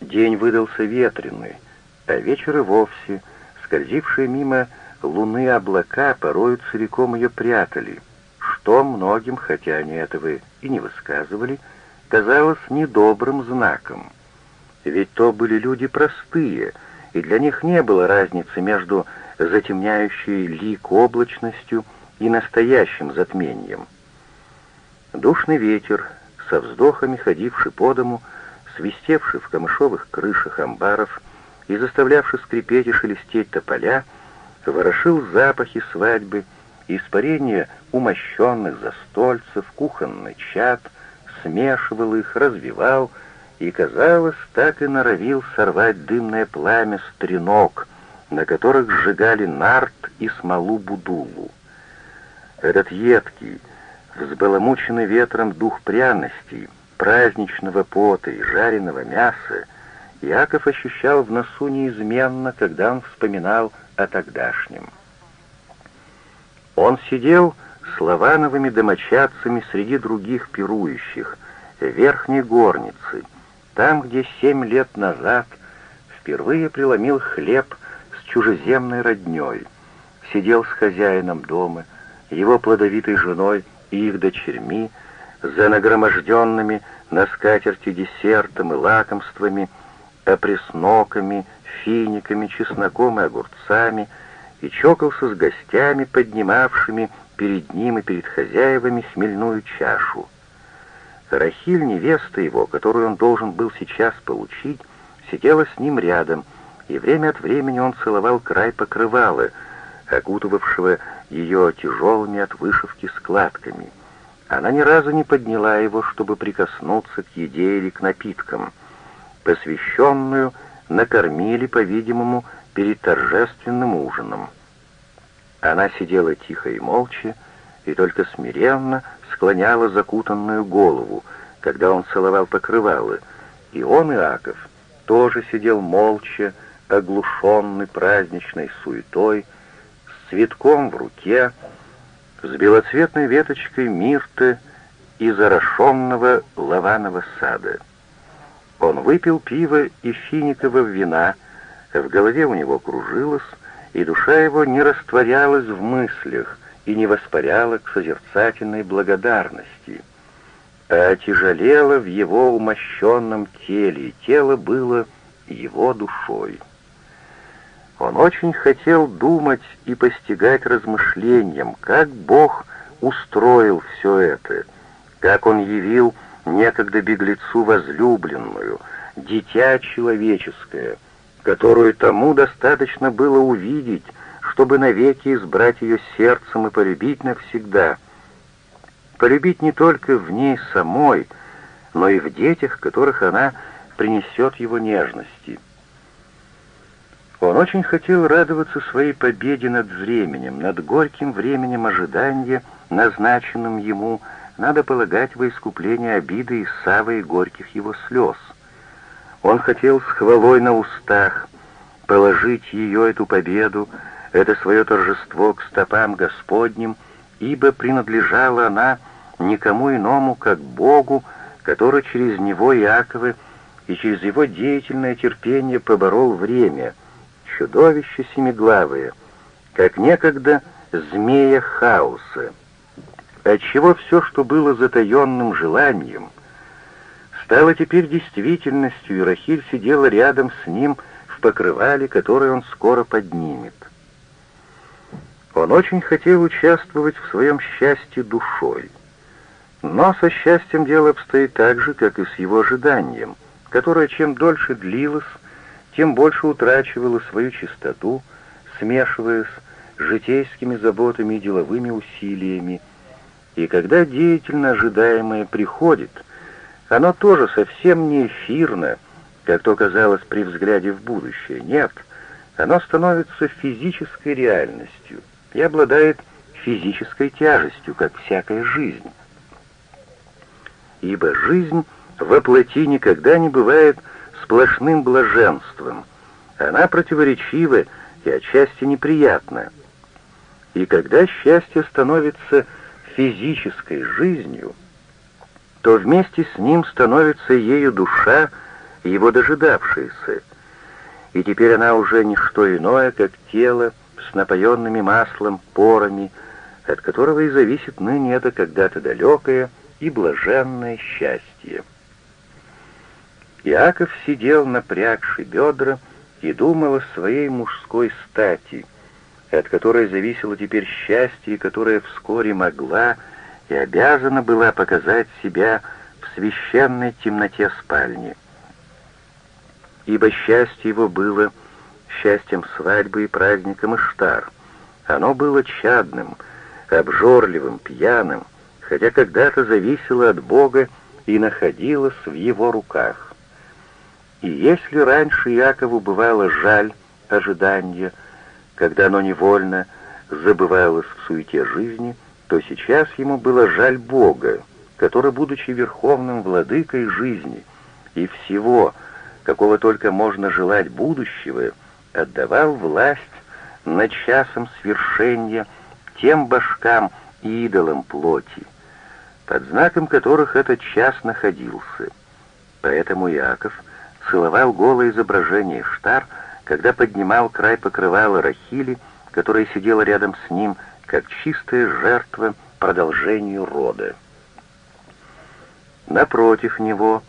День выдался ветреный, а вечер и вовсе, скользившие мимо луны облака, порою целиком ее прятали, что многим, хотя они этого и не высказывали, казалось недобрым знаком. Ведь то были люди простые, и для них не было разницы между затемняющей лик облачностью и настоящим затмением. Душный ветер, со вздохами ходивший по дому, свистевший в камышовых крышах амбаров и заставлявший скрипеть и шелестеть тополя, ворошил запахи свадьбы, испарение умощенных застольцев, кухонный чад, смешивал их, развивал и, казалось, так и норовил сорвать дымное пламя стренок, на которых сжигали нарт и смолу будулу. Этот едкий, взбаламученный ветром дух пряностей, праздничного пота и жареного мяса Яков ощущал в носу неизменно, когда он вспоминал о тогдашнем. Он сидел с лавановыми домочадцами среди других пирующих, в верхней горнице, там, где семь лет назад впервые преломил хлеб с чужеземной роднёй, сидел с хозяином дома, его плодовитой женой и их дочерьми, за нагроможденными на скатерти десертом и лакомствами, опресноками, финиками, чесноком и огурцами, и чокался с гостями, поднимавшими перед ним и перед хозяевами хмельную чашу. Рахиль, невеста его, которую он должен был сейчас получить, сидела с ним рядом, и время от времени он целовал край покрывала, окутывавшего ее тяжелыми от вышивки складками. Она ни разу не подняла его, чтобы прикоснуться к еде или к напиткам. Посвященную накормили, по-видимому, перед торжественным ужином. Она сидела тихо и молча, и только смиренно склоняла закутанную голову, когда он целовал покрывало, и он, Иаков, тоже сидел молча, оглушенный праздничной суетой, с цветком в руке, с белоцветной веточкой мирты и зарошенного лаванного сада. Он выпил пиво и финикового вина, в голове у него кружилось, и душа его не растворялась в мыслях и не воспаряла к созерцательной благодарности, а тяжелела в его умощенном теле, и тело было его душой. Он очень хотел думать и постигать размышлением, как Бог устроил все это, как Он явил некогда беглецу возлюбленную, дитя человеческое, которую тому достаточно было увидеть, чтобы навеки избрать ее сердцем и полюбить навсегда. Полюбить не только в ней самой, но и в детях, которых она принесет его нежности. Он очень хотел радоваться своей победе над временем, над горьким временем ожидания, назначенным ему, надо полагать, во искупление обиды и савы и горьких его слез. Он хотел с хвалой на устах положить ее, эту победу, это свое торжество к стопам Господним, ибо принадлежала она никому иному, как Богу, который через него Иакова и через его деятельное терпение поборол время — чудовище семиглавое, как некогда змея хаоса, отчего все, что было затаенным желанием, стало теперь действительностью, и Рахиль сидела рядом с ним в покрывале, которое он скоро поднимет. Он очень хотел участвовать в своем счастье душой. Но со счастьем дело обстоит так же, как и с его ожиданием, которое чем дольше длилось, тем больше утрачивала свою чистоту, смешиваясь с житейскими заботами и деловыми усилиями. И когда деятельно ожидаемое приходит, оно тоже совсем не эфирно, как то казалось при взгляде в будущее. Нет, оно становится физической реальностью и обладает физической тяжестью, как всякая жизнь. Ибо жизнь во плоти никогда не бывает сплошным блаженством. Она противоречива и отчасти неприятна. И когда счастье становится физической жизнью, то вместе с ним становится ею душа, его дожидавшаяся. И теперь она уже не что иное, как тело с напоенными маслом порами, от которого и зависит ныне это когда-то далекое и блаженное счастье. Иаков сидел, напрягший бедра, и думал о своей мужской стати, от которой зависело теперь счастье, и которая вскоре могла и обязана была показать себя в священной темноте спальни. Ибо счастье его было счастьем свадьбы и праздником Иштар. Оно было чадным, обжорливым, пьяным, хотя когда-то зависело от Бога и находилось в его руках. И если раньше Якову бывало жаль ожидания, когда оно невольно забывалось в суете жизни, то сейчас ему было жаль Бога, который, будучи верховным владыкой жизни и всего, какого только можно желать будущего, отдавал власть над часом свершения тем башкам и идолам плоти, под знаком которых этот час находился. Поэтому Яков целовал голое изображение Штар, когда поднимал край покрывала Рахили, которая сидела рядом с ним, как чистая жертва продолжению рода. Напротив него,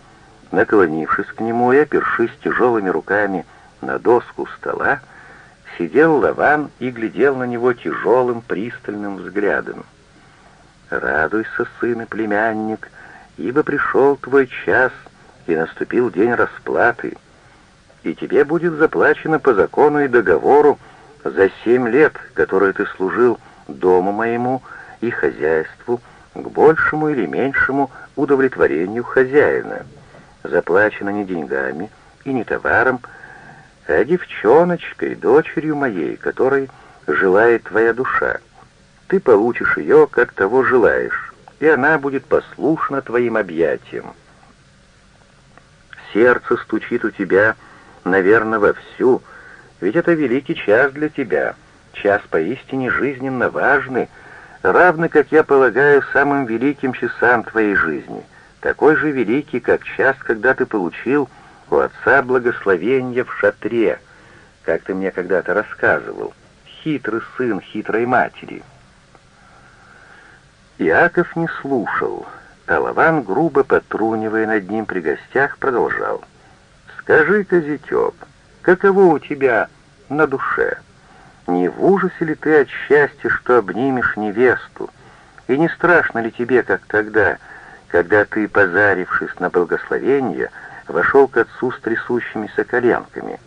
наклонившись к нему и опершись тяжелыми руками на доску стола, сидел Лаван и глядел на него тяжелым пристальным взглядом. «Радуйся, сын и племянник, ибо пришел твой час, и наступил день расплаты, и тебе будет заплачено по закону и договору за семь лет, которые ты служил дому моему и хозяйству, к большему или меньшему удовлетворению хозяина. Заплачено не деньгами и не товаром, а девчоночкой, дочерью моей, которой желает твоя душа. Ты получишь ее, как того желаешь, и она будет послушна твоим объятиям. Сердце стучит у тебя, наверное, вовсю, ведь это великий час для тебя, час поистине жизненно важный, равный, как я полагаю, самым великим часам твоей жизни, такой же великий, как час, когда ты получил у Отца благословения в шатре, как ты мне когда-то рассказывал, хитрый сын хитрой матери. Иаков не слушал, а Лаван, грубо потрунивая над ним при гостях, продолжал. «Скажи-ка, зятек, каково у тебя на душе? Не в ужасе ли ты от счастья, что обнимешь невесту? И не страшно ли тебе, как тогда, когда ты, позарившись на благословение, вошел к отцу с трясущимися коленками.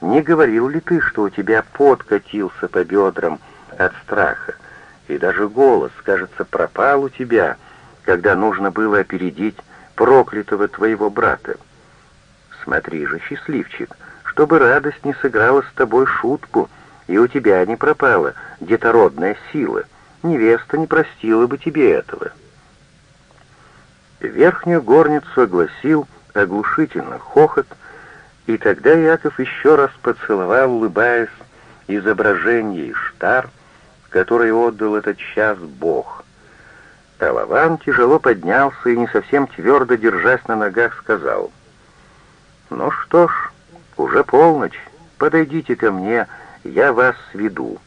Не говорил ли ты, что у тебя пот катился по бедрам от страха, и даже голос, кажется, пропал у тебя, когда нужно было опередить проклятого твоего брата? Смотри же, счастливчик, чтобы радость не сыграла с тобой шутку, и у тебя не пропала детородная сила, невеста не простила бы тебе этого. Верхнюю горницу огласил оглушительно хохот, и тогда Яков еще раз поцеловал, улыбаясь, изображение Иштар, которое отдал этот час Бог. А Лаван тяжело поднялся и, не совсем твердо держась на ногах, сказал, «Ну что ж, уже полночь, подойдите ко мне, я вас сведу».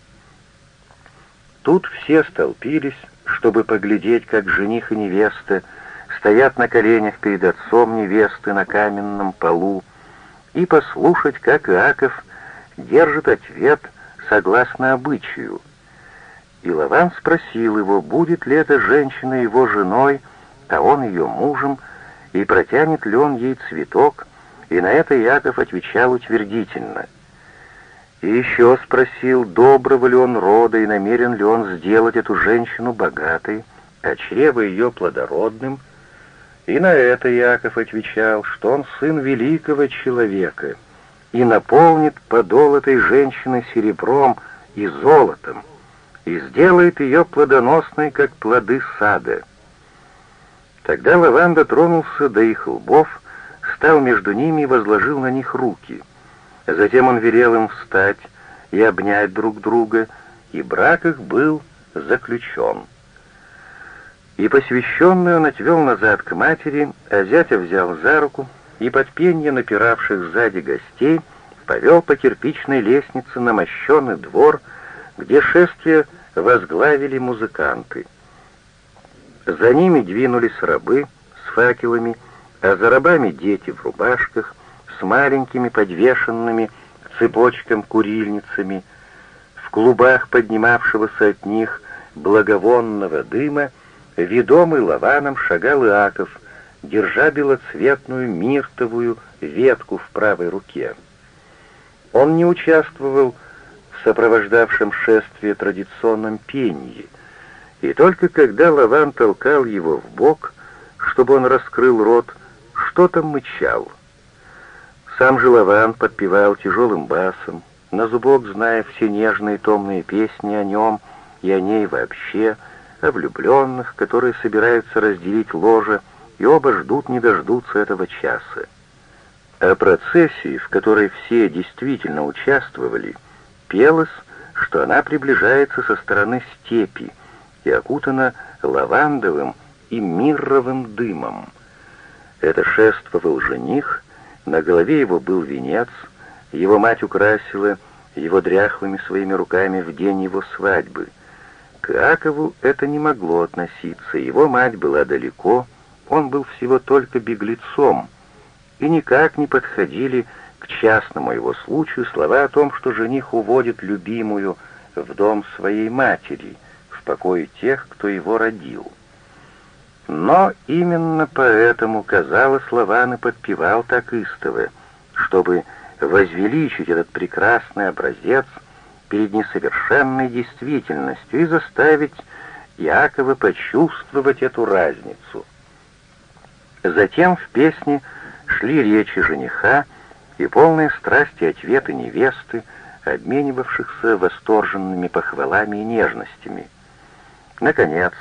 Тут все столпились, чтобы поглядеть, как жених и невеста стоят на коленях перед отцом невесты на каменном полу и послушать, как Иаков держит ответ согласно обычаю. И Лаван спросил его, будет ли эта женщина его женой, а он ее мужем, и протянет ли он ей цветок, и на это Иаков отвечал утвердительно. И еще спросил, доброго ли он рода и намерен ли он сделать эту женщину богатой, а чрево ее плодородным — и на это Яков отвечал, что он сын великого человека и наполнит подол этой женщины серебром и золотом и сделает ее плодоносной, как плоды сада. Тогда Лаван дотронулся до их лбов, стал между ними и возложил на них руки. Затем он велел им встать и обнять друг друга, и брак их был заключен. И посвященную он отвел назад к матери, а зятя взял за руку и под пенье напиравших сзади гостей повел по кирпичной лестнице на мощенный двор, где шествие возглавили музыканты. За ними двинулись рабы с факелами, а за рабами дети в рубашках с маленькими подвешенными цепочкам курильницами. В клубах поднимавшегося от них благовонного дыма ведомый лаваном шагал Иаков, держа белоцветную миртовую ветку в правой руке. Он не участвовал в сопровождавшем шествие традиционном пении, и только когда Лаван толкал его в бок, чтобы он раскрыл рот, что-то мычал. Сам же Лаван подпевал тяжелым басом, на зубок зная все нежные томные песни о нем и о ней вообще, о влюбленных, которые собираются разделить ложе, и оба ждут не дождутся этого часа. О процессии, в которой все действительно участвовали, пелось, что она приближается со стороны степи и окутана лавандовым и мирровым дымом. Это шествовал жених, на голове его был венец, его мать украсила его дряхлыми своими руками в день его свадьбы. К Акову это не могло относиться, его мать была далеко, он был всего только беглецом, и никак не подходили к частному его случаю слова о том, что жених уводит любимую в дом своей матери, в покое тех, кто его родил. Но именно поэтому, казалось, Лаван и подпевал так истово, чтобы возвеличить этот прекрасный образец перед несовершенной действительностью и заставить Якова почувствовать эту разницу. Затем в песне шли речи жениха и полные страсти ответы невесты, обменивавшихся восторженными похвалами и нежностями. Наконец,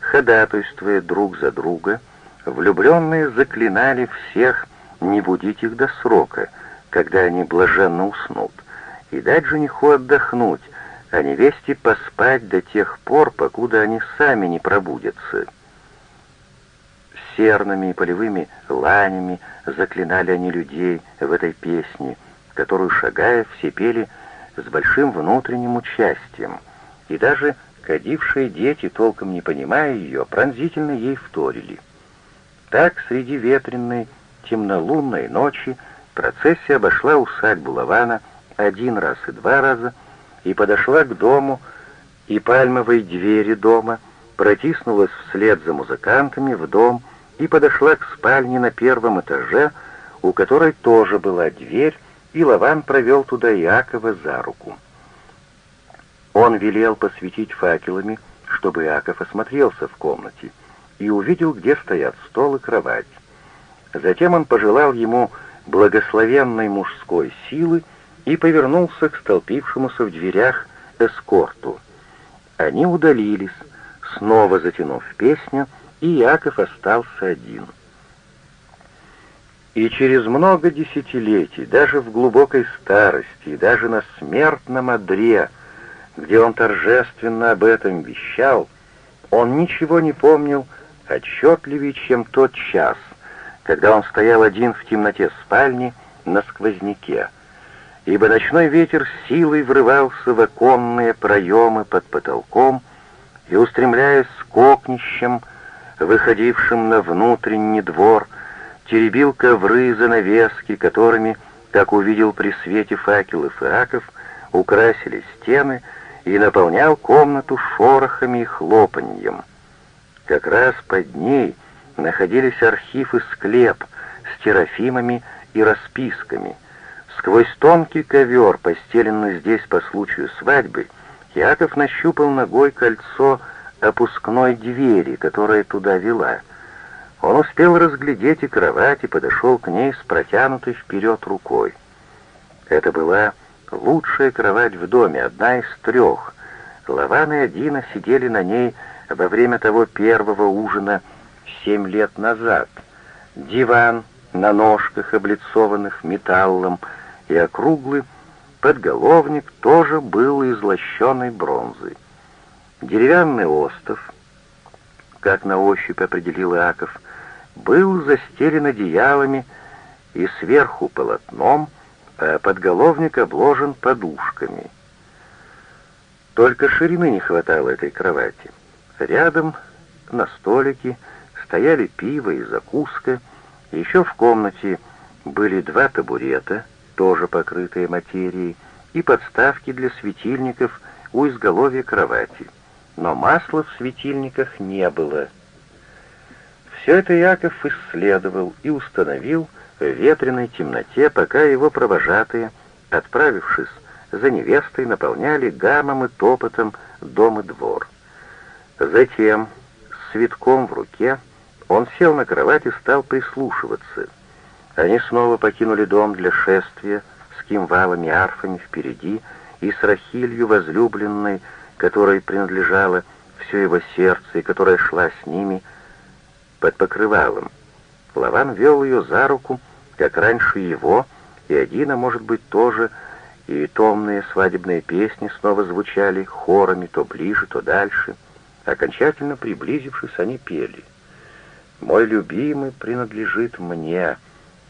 ходатайствуя друг за друга, влюбленные заклинали всех не будить их до срока, когда они блаженно уснут, и дать жениху отдохнуть, а невесте поспать до тех пор, покуда они сами не пробудятся. Серными и полевыми ланями заклинали они людей в этой песне, которую, шагая, все пели с большим внутренним участием, и даже Кадившие дети, толком не понимая ее, пронзительно ей вторили. Так среди ветренной, темнолунной ночи процессия обошла усадьбу Лавана один раз и два раза и подошла к дому и пальмовой двери дома, протиснулась вслед за музыкантами в дом и подошла к спальне на первом этаже, у которой тоже была дверь, и Лаван провел туда Иакова за руку. Он велел посветить факелами, чтобы Иаков осмотрелся в комнате и увидел, где стоят стол и кровать. Затем он пожелал ему благословенной мужской силы и повернулся к столпившемуся в дверях эскорту. Они удалились, снова затянув песню, и Яков остался один. И через много десятилетий, даже в глубокой старости, и даже на смертном одре, где он торжественно об этом вещал, он ничего не помнил отчетливее, чем тот час, когда он стоял один в темноте спальни на сквозняке, ибо ночной ветер силой врывался в оконные проемы под потолком и, устремляясь с кокнищем, выходившим на внутренний двор, теребил ковры и занавески, которыми, как увидел при свете факелов и раков, украсили стены — и наполнял комнату шорохами и хлопаньем. Как раз под ней находились архив и склеп с терафимами и расписками. Сквозь тонкий ковер, постеленный здесь по случаю свадьбы, Яков нащупал ногой кольцо опускной двери, которая туда вела. Он успел разглядеть и кровать, и подошел к ней с протянутой вперед рукой. Это была Лучшая кровать в доме, одна из трех. Лаван и Адина сидели на ней во время того первого ужина семь лет назад. Диван на ножках, облицованных металлом, и округлый подголовник тоже был из лощеной бронзы. Деревянный остов, как на ощупь определил Иаков, был застелен одеялами и сверху полотном, а подголовник обложен подушками. Только ширины не хватало этой кровати. Рядом на столике стояли пиво и закуска, еще в комнате были два табурета, тоже покрытые материей, и подставки для светильников у изголовья кровати. Но масла в светильниках не было. Все это Яков исследовал и установил в ветреной темноте, пока его провожатые, отправившись за невестой, наполняли гамом и топотом дом и двор. Затем, с цветком в руке, он сел на кровать и стал прислушиваться. Они снова покинули дом для шествия с кимвалами арфами впереди и с Рахилью возлюбленной, которой принадлежало все его сердце и которая шла с ними под покрывалом. Лаван вел ее за руку, как раньше его, и один, а может быть тоже, и томные свадебные песни снова звучали хорами то ближе, то дальше. Окончательно приблизившись, они пели. «Мой любимый принадлежит мне,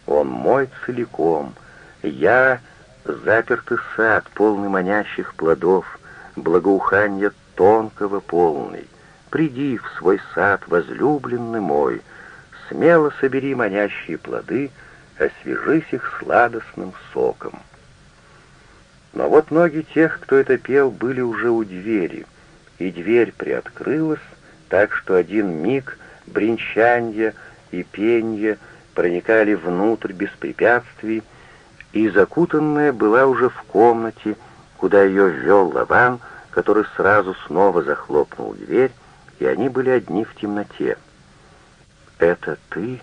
он мой целиком, я запертый сад, полный манящих плодов, благоуханья тонкого полный. Приди в свой сад, возлюбленный мой, смело собери манящие плоды, освежись их сладостным соком». Но вот ноги тех, кто это пел, были уже у двери, и дверь приоткрылась, так что один миг бренчанье и пенье проникали внутрь без препятствий, и закутанная была уже в комнате, куда ее ввел Лаван, который сразу снова захлопнул дверь, и они были одни в темноте. «Это ты,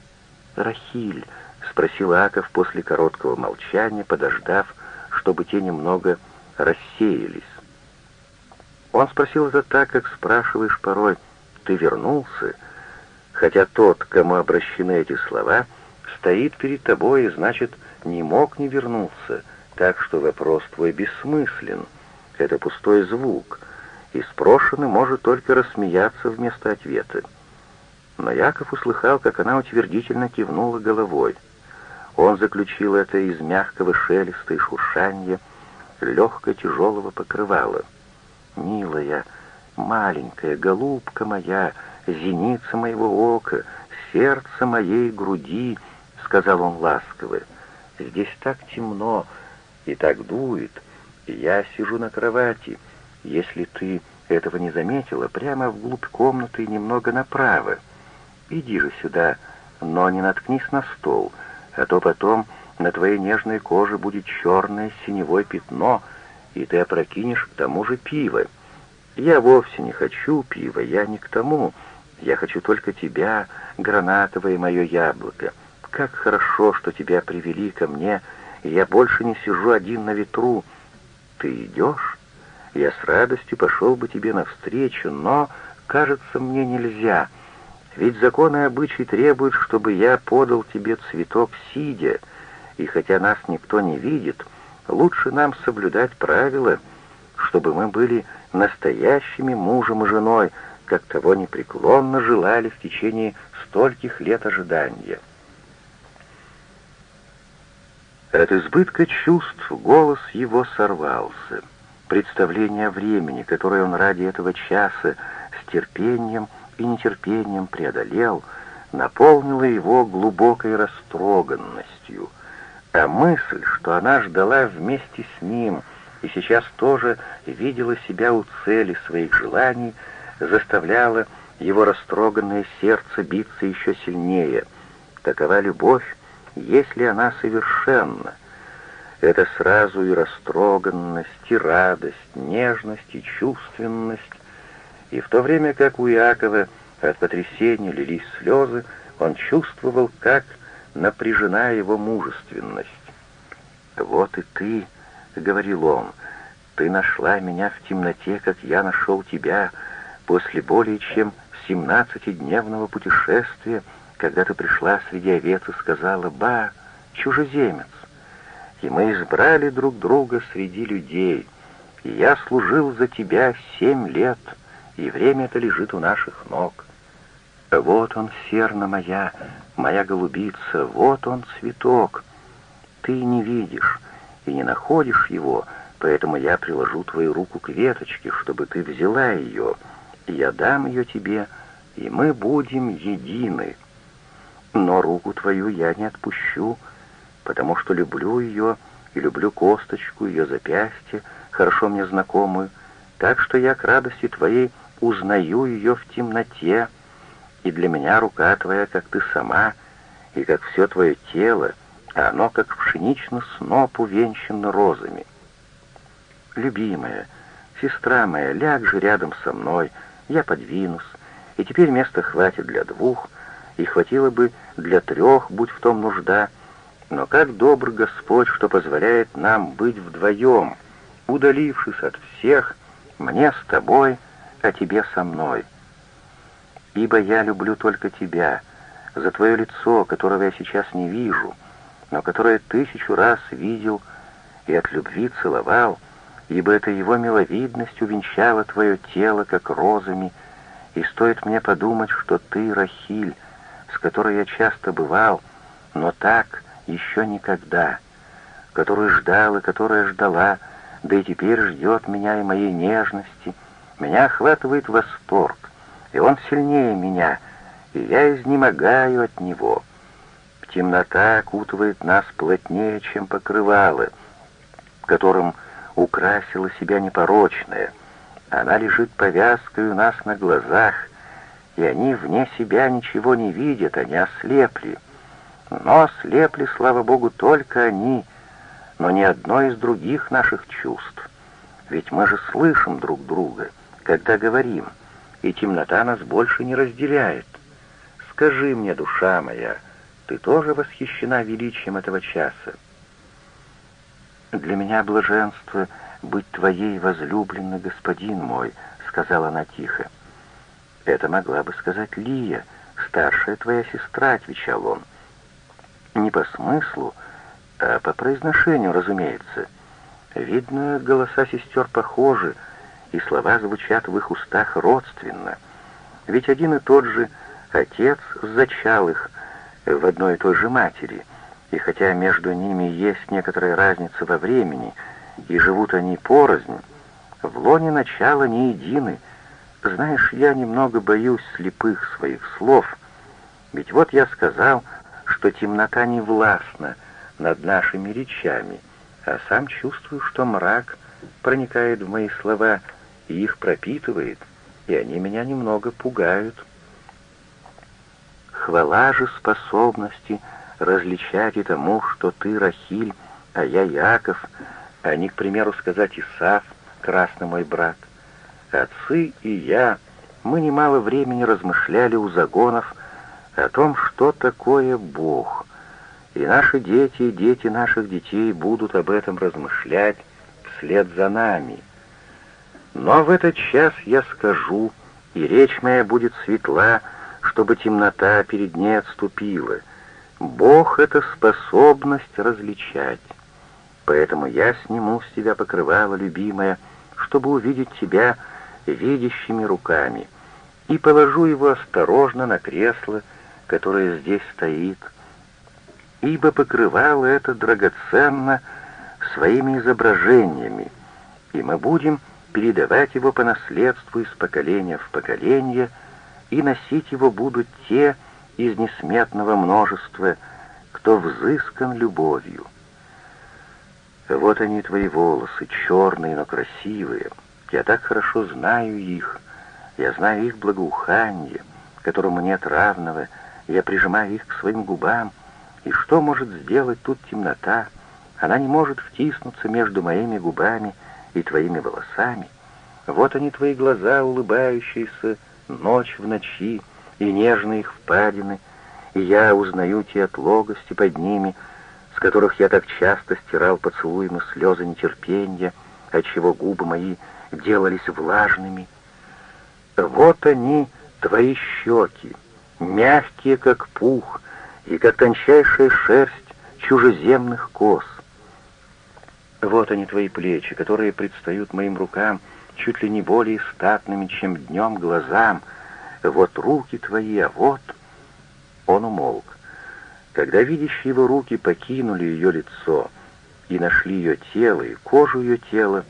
Рахиль?» — спросил Аков после короткого молчания, подождав, чтобы те немного рассеялись. Он спросил это так, как спрашиваешь порой «ты вернулся?», хотя тот, кому обращены эти слова, стоит перед тобой и, значит, не мог не вернуться, так что вопрос твой бессмыслен. Это пустой звук, и спрошенный может только рассмеяться вместо ответа. Но Яков услыхал, как она утвердительно кивнула головой — он заключил это из мягкого шелеста и шуршанья, легко тяжелого покрывала. «Милая, маленькая голубка моя, зеница моего ока, сердце моей груди», — сказал он ласково, — «здесь так темно и так дует, я сижу на кровати. Если ты этого не заметила, прямо вглубь комнаты немного направо. Иди же сюда, но не наткнись на стол» а то потом на твоей нежной коже будет черное синевое пятно, и ты опрокинешь к тому же пиво. Я вовсе не хочу пива, я не к тому. Я хочу только тебя, гранатовое мое яблоко. Как хорошо, что тебя привели ко мне, я больше не сижу один на ветру. Ты идешь? Я с радостью пошел бы тебе навстречу, но, кажется, мне нельзя — ведь законы и обычаи требуют, чтобы я подал тебе цветок сидя, и хотя нас никто не видит, лучше нам соблюдать правила, чтобы мы были настоящими мужем и женой, как того непреклонно желали в течение стольких лет ожидания. От избытка чувств голос его сорвался. Представление о времени, которое он ради этого часа с терпением и нетерпением преодолел, наполнила его глубокой растроганностью, а мысль, что она ждала вместе с ним и сейчас тоже видела себя у цели своих желаний, заставляла его растроганное сердце биться еще сильнее. Такова любовь, если она совершенна. Это сразу и растроганность, и радость, нежность, и чувственность, и в то время как у Иакова от потрясения лились слезы, он чувствовал, как напряжена его мужественность. «Вот и ты», — говорил он, — «ты нашла меня в темноте, как я нашел тебя, после более чем семнадцатидневного путешествия, когда ты пришла среди овец и сказала, «Ба, чужеземец!» И мы избрали друг друга среди людей, и я служил за тебя семь лет — и время это лежит у наших ног. Вот он, серна моя, моя голубица, вот он, цветок, Ты не видишь и не находишь его, поэтому я приложу твою руку к веточке, чтобы ты взяла ее, и я дам ее тебе, и мы будем едины. Но руку твою я не отпущу, потому что люблю ее и люблю косточку, ее запястье, хорошо мне знакомую, так что я к радости твоей узнаю ее в темноте, и для меня рука твоя, как ты сама, и как все твое тело, а оно, как пшеничный сноп, увенчано розами. Любимая, сестра моя, ляг же рядом со мной, я подвинусь, и теперь места хватит для двух, и хватило бы для трех, будь в том нужда, но как добр Господь, что позволяет нам быть вдвоем, удалившись от всех, мне с тобой, а тебе со мной. Ибо я люблю только тебя, за твое лицо, которого я сейчас не вижу, но которое тысячу раз видел и от любви целовал, ибо это его миловидность увенчала твое тело, как розами, и стоит мне подумать, что ты, Рахиль, с которой я часто бывал, но так еще никогда, которую ждал и которая ждала, да и теперь ждет меня и моей нежности, меня охватывает восторг, и он сильнее меня, и я изнемогаю от него. Темнота окутывает нас плотнее, чем покрывало, которым украсила себя непорочная. Она лежит повязкой у нас на глазах, и они вне себя ничего не видят, они ослепли. Но ослепли, слава Богу, только они, но ни одно из других наших чувств. Ведь мы же слышим друг друга, когда говорим, и темнота нас больше не разделяет. Скажи мне, душа моя, ты тоже восхищена величием этого часа? «Для меня блаженство быть твоей возлюбленной, господин мой», — сказала она тихо. «Это могла бы сказать Лия, старшая твоя сестра», — отвечал он. Не по смыслу, а по произношению, разумеется. Видно, голоса сестер похожи, и слова звучат в их устах родственно. Ведь один и тот же отец зачал их в одной и той же матери, и хотя между ними есть некоторая разница во времени, и живут они порознь, в лоне начала не едины. Знаешь, я немного боюсь слепых своих слов, ведь вот я сказал, что темнота не властна над нашими речами, а сам чувствую, что мрак проникает в мои слова и их пропитывает, и они меня немного пугают. Хвала же способности различать и тому, что ты Рахиль, а я Яков, а не, к примеру, сказать Исав, красный мой брат. Отцы и я, мы немало времени размышляли у загонов о том, что такое Бог. И наши дети и дети наших детей будут об этом размышлять вслед за нами. Но в этот час я скажу, и речь моя будет светла, чтобы темнота перед ней отступила. Бог — это способность различать. Поэтому я сниму с тебя покрывало, любимая, чтобы увидеть тебя видящими руками, и положу его осторожно на кресло, которое здесь стоит, ибо покрывало это драгоценно своими изображениями, и мы будем передавать его по наследству из поколения в поколение, и носить его будут те из несметного множества, кто взыскан любовью. Вот они, твои волосы, черные, но красивые. Я так хорошо знаю их. Я знаю их благоуханье, которому нет равного, я прижимаю их к своим губам, и что может сделать тут темнота? Она не может втиснуться между моими губами и твоими волосами. Вот они, твои глаза, улыбающиеся, ночь в ночи, и нежные их впадины, и я узнаю те отлогости под ними, с которых я так часто стирал поцелуем слезы нетерпения, отчего губы мои делались влажными. Вот они, твои щеки, мягкие, как пух, и как тончайшая шерсть чужеземных коз. Вот они, твои плечи, которые предстают моим рукам чуть ли не более статными, чем днем глазам. Вот руки твои, а вот... Он умолк. Когда видящие его руки покинули ее лицо и нашли ее тело и кожу ее тела,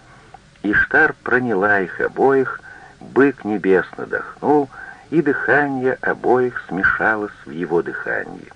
Иштар проняла их обоих, бык небесно дохнул, и дыхание обоих смешалось в его дыхании.